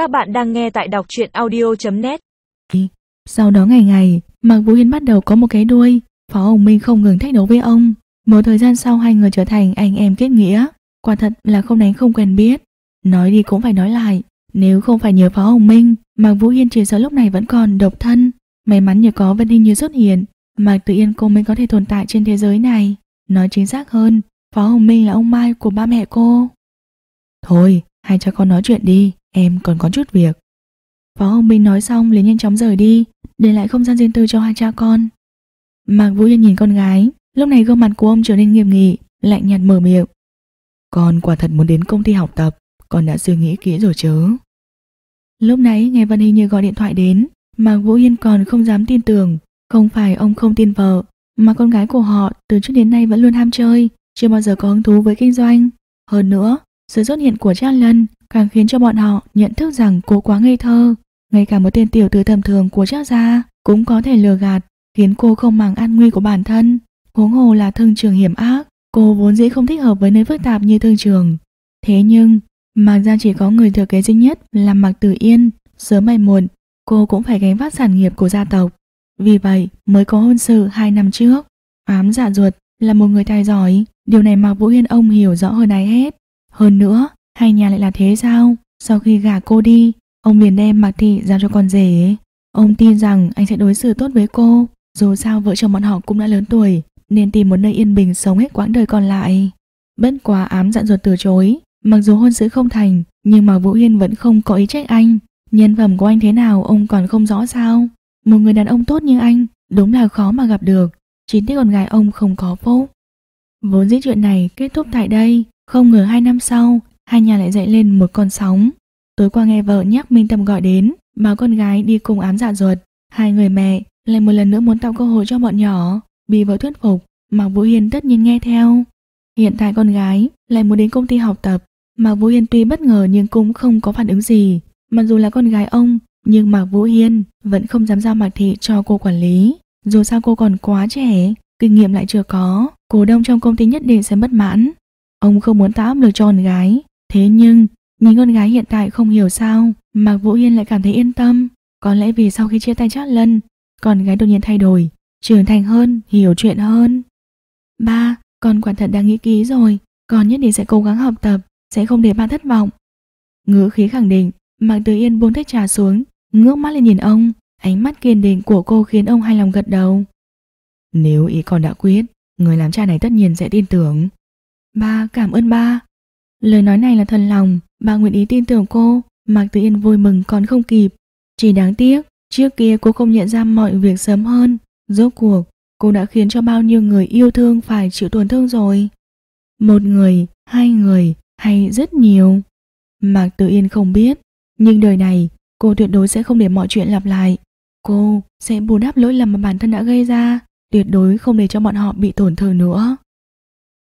Các bạn đang nghe tại đọc truyện audio.net Sau đó ngày ngày, Mạc Vũ Hiên bắt đầu có một cái đuôi, Phó Hồng Minh không ngừng thách đấu với ông. Một thời gian sau hai người trở thành anh em kết nghĩa, quả thật là không đánh không quen biết. Nói đi cũng phải nói lại, nếu không phải nhờ Phó Hồng Minh, Mạc Vũ Hiên chỉ sợ lúc này vẫn còn độc thân. May mắn nhờ có Vân Đinh Như xuất hiện, Mạc Tự Yên cô mới có thể tồn tại trên thế giới này. Nói chính xác hơn, Phó Hồng Minh là ông Mai của ba mẹ cô. Thôi, hai cha con nói chuyện đi, em còn có chút việc. Phó Hồng Minh nói xong liền nhanh chóng rời đi, để lại không gian riêng tư cho hai cha con. Mạc Vũ Yên nhìn con gái, lúc này gương mặt của ông trở nên nghiêm nghị, lạnh nhạt mở miệng. Con quả thật muốn đến công ty học tập, con đã suy nghĩ kỹ rồi chứ. Lúc nãy nghe Vân Hình như gọi điện thoại đến, Mạc Vũ Yên còn không dám tin tưởng, không phải ông không tin vợ, mà con gái của họ từ trước đến nay vẫn luôn ham chơi, chưa bao giờ có hứng thú với kinh doanh. Hơn nữa, sự xuất hiện của Trang Lân càng khiến cho bọn họ nhận thức rằng cô quá ngây thơ. Ngay cả một tên tiểu tử tầm thường của Trang gia cũng có thể lừa gạt, khiến cô không màng an nguy của bản thân. Huống hồ là thương trường hiểm ác, cô vốn dĩ không thích hợp với nơi phức tạp như thương trường. Thế nhưng, Mạc Gia chỉ có người thừa kế duy nhất là Mạc Tử Yên, sớm hay muộn, cô cũng phải gánh vác sản nghiệp của gia tộc. Vì vậy mới có hôn sự hai năm trước. Ám dạ ruột là một người tài giỏi, điều này Mạc Vũ Hiên ông hiểu rõ hơn ai hết. Hơn nữa, hai nhà lại là thế sao? Sau khi gả cô đi, ông liền đem Mạc Thị giao cho con rể. Ông tin rằng anh sẽ đối xử tốt với cô, dù sao vợ chồng bọn họ cũng đã lớn tuổi, nên tìm một nơi yên bình sống hết quãng đời còn lại. Bất quá ám dặn ruột từ chối, mặc dù hôn sự không thành, nhưng mà Vũ Hiên vẫn không có ý trách anh. Nhân phẩm của anh thế nào ông còn không rõ sao? Một người đàn ông tốt như anh, đúng là khó mà gặp được, chỉ tiếc con gái ông không có phúc. Vốn dĩ chuyện này kết thúc tại đây, không ngờ hai năm sau, hai nhà lại dậy lên một con sóng. Tối qua nghe vợ nhắc Minh Tâm gọi đến, bảo con gái đi cùng ám dạ ruột. Hai người mẹ lại một lần nữa muốn tạo cơ hội cho bọn nhỏ, bị vợ thuyết phục, Mạc Vũ Hiên tất nhiên nghe theo. Hiện tại con gái lại muốn đến công ty học tập, Mạc Vũ Hiên tuy bất ngờ nhưng cũng không có phản ứng gì. Mặc dù là con gái ông, nhưng Mạc Vũ Hiên vẫn không dám giao Mạc Thị cho cô quản lý. Dù sao cô còn quá trẻ, kinh nghiệm lại chưa có, cổ đông trong công ty nhất định sẽ bất mãn. Ông không muốn tạo áp lực cho con gái, thế nhưng nhìn con gái hiện tại không hiểu sao, Mạc Vũ Hiên lại cảm thấy yên tâm. Có lẽ vì sau khi chia tay chát Lân, con gái đột nhiên thay đổi, trưởng thành hơn, hiểu chuyện hơn. Ba, con quả thật đang nghĩ kỹ rồi, con nhất định sẽ cố gắng học tập, sẽ không để ba thất vọng. Ngữ khí khẳng định, Mạc Tử Yên buông tách trà xuống, ngước mắt lên nhìn ông, ánh mắt kiên định của cô khiến ông hài lòng gật đầu. Nếu ý con đã quyết, người làm cha này tất nhiên sẽ tin tưởng. Ba, cảm ơn ba. Lời nói này là thần lòng, ba nguyện ý tin tưởng cô, Mạc Tử Yên vui mừng còn không kịp. Chỉ đáng tiếc, trước kia cô không nhận ra mọi việc sớm hơn. Rốt cuộc, cô đã khiến cho bao nhiêu người yêu thương phải chịu tổn thương rồi. Một người, hai người, hay rất nhiều. Mạc Tử Yên không biết, nhưng đời này cô tuyệt đối sẽ không để mọi chuyện lặp lại. Cô sẽ bù đắp lỗi lầm mà bản thân đã gây ra, tuyệt đối không để cho bọn họ bị tổn thương nữa.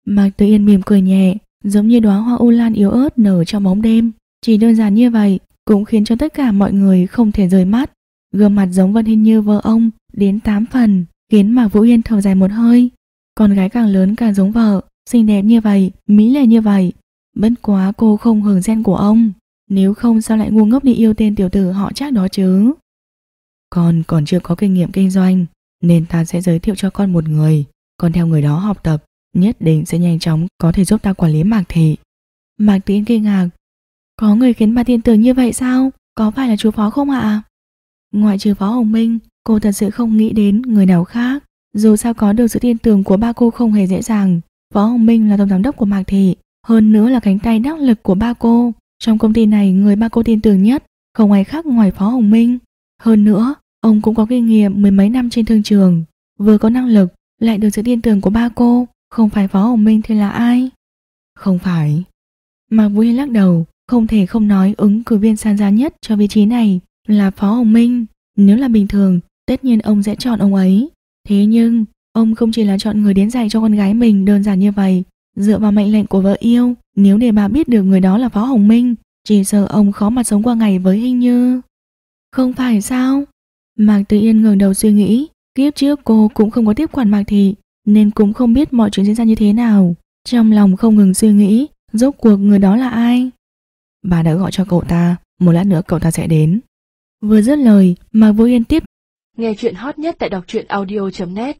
Mạc Tử Yên mỉm cười nhẹ, giống như đóa hoa u lan yếu ớt nở trong bóng đêm. Chỉ đơn giản như vậy cũng khiến cho tất cả mọi người không thể rời mắt. Gương mặt giống Vân Hình như vợ ông đến 8 phần, khiến Mạc Vũ Yên thở dài một hơi. Con gái càng lớn càng giống vợ, xinh đẹp như vậy, mỹ lệ như vậy. Bất quá cô không hưởng gen của ông, nếu không sao lại ngu ngốc đi yêu tên tiểu tử họ chắc đó chứ. Con còn chưa có kinh nghiệm kinh doanh, nên ta sẽ giới thiệu cho con một người, con theo người đó học tập, nhất định sẽ nhanh chóng có thể giúp ta quản lý Mạc Thị. Mạc Tiến kinh ngạc, có người khiến bà tin tưởng như vậy sao? Có phải là chú Phó không ạ? Ngoại trừ Phó Hồng Minh, cô thật sự không nghĩ đến người nào khác. Dù sao có được sự tin tưởng của ba cô không hề dễ dàng. Phó Hồng Minh là tổng giám đốc của Mạc Thị, hơn nữa là cánh tay đắc lực của ba cô. Trong công ty này người ba cô tin tưởng nhất, không ai khác ngoài Phó Hồng Minh. Hơn nữa, ông cũng có kinh nghiệm mười mấy năm trên thương trường, vừa có năng lực, lại được sự tin tưởng của ba cô, không phải Phó Hồng Minh thì là ai? Không phải. Mạc Vũ lắc đầu, không thể không nói ứng cử viên san giá nhất cho vị trí này là Phó Hồng Minh. Nếu là bình thường, tất nhiên ông sẽ chọn ông ấy. Thế nhưng, ông không chỉ là chọn người đến dạy cho con gái mình đơn giản như vậy. Dựa vào mệnh lệnh của vợ yêu, nếu để bà biết được người đó là Phó Hồng Minh, chỉ sợ ông khó mà sống qua ngày với Hình Như. Không phải sao? Mạc Tử Yên ngẩng đầu suy nghĩ, kiếp trước cô cũng không có tiếp quản Mạc Thị, nên cũng không biết mọi chuyện diễn ra như thế nào. Trong lòng không ngừng suy nghĩ, rốt cuộc người đó là ai? Bà đã gọi cho cậu ta, một lát nữa cậu ta sẽ đến. Vừa dứt lời, Mạc Vũ Yên tiếp Nghe chuyện hot nhất tại đọc truyện audio.net